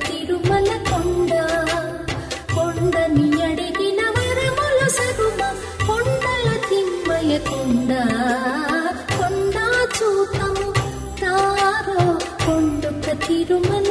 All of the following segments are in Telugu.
తిరుమల కొండ కొండని అడిగిన వరములు సగుమ కొండల తిమ్మయ కొండ. కొండా చూతము తారో కొండుక తిరుమల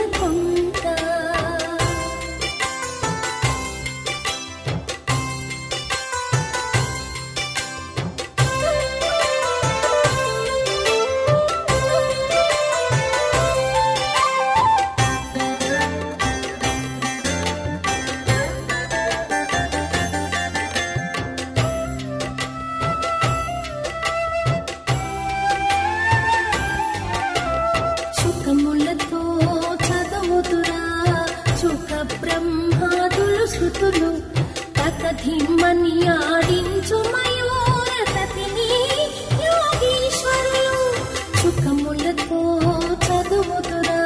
బ్రహ్మాదులు శృతులు కథ ధీమన్యాడించు మయూరతతిని యోగీశ్వరులు. సుఖములతో చదువుతురా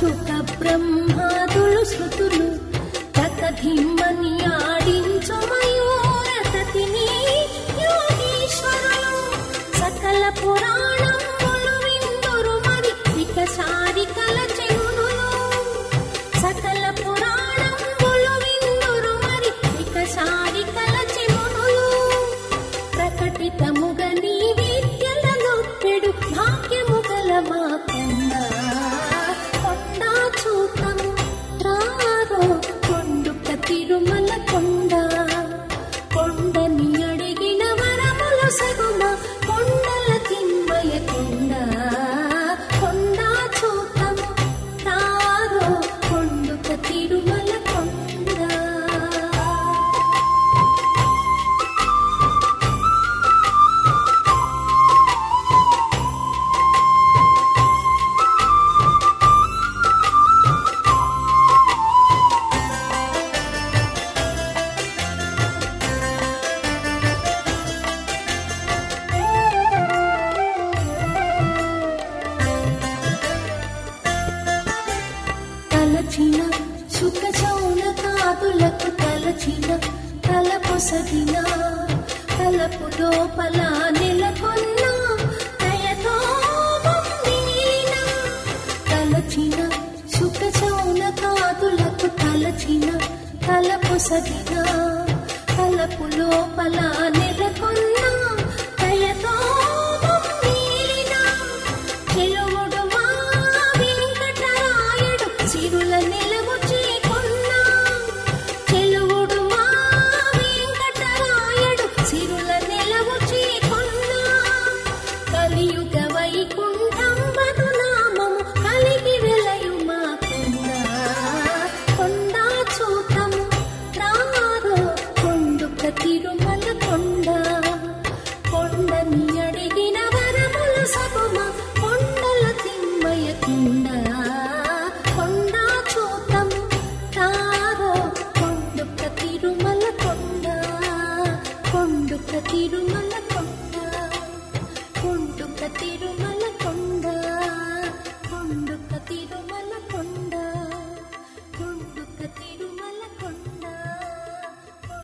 సుఖ బ్రహ్మాదులు శృతులు కథ ధీమన్యాడించు మయూరతతిని యోగీశ్వరులు. సకల పురా తలచిన తలపు సగిన తలపు లోపల నెలకొన్న తలచిన సుఖ చౌన కాదులకు తలచిన తలపు సగిన తలపు లోపల నెలకొన్న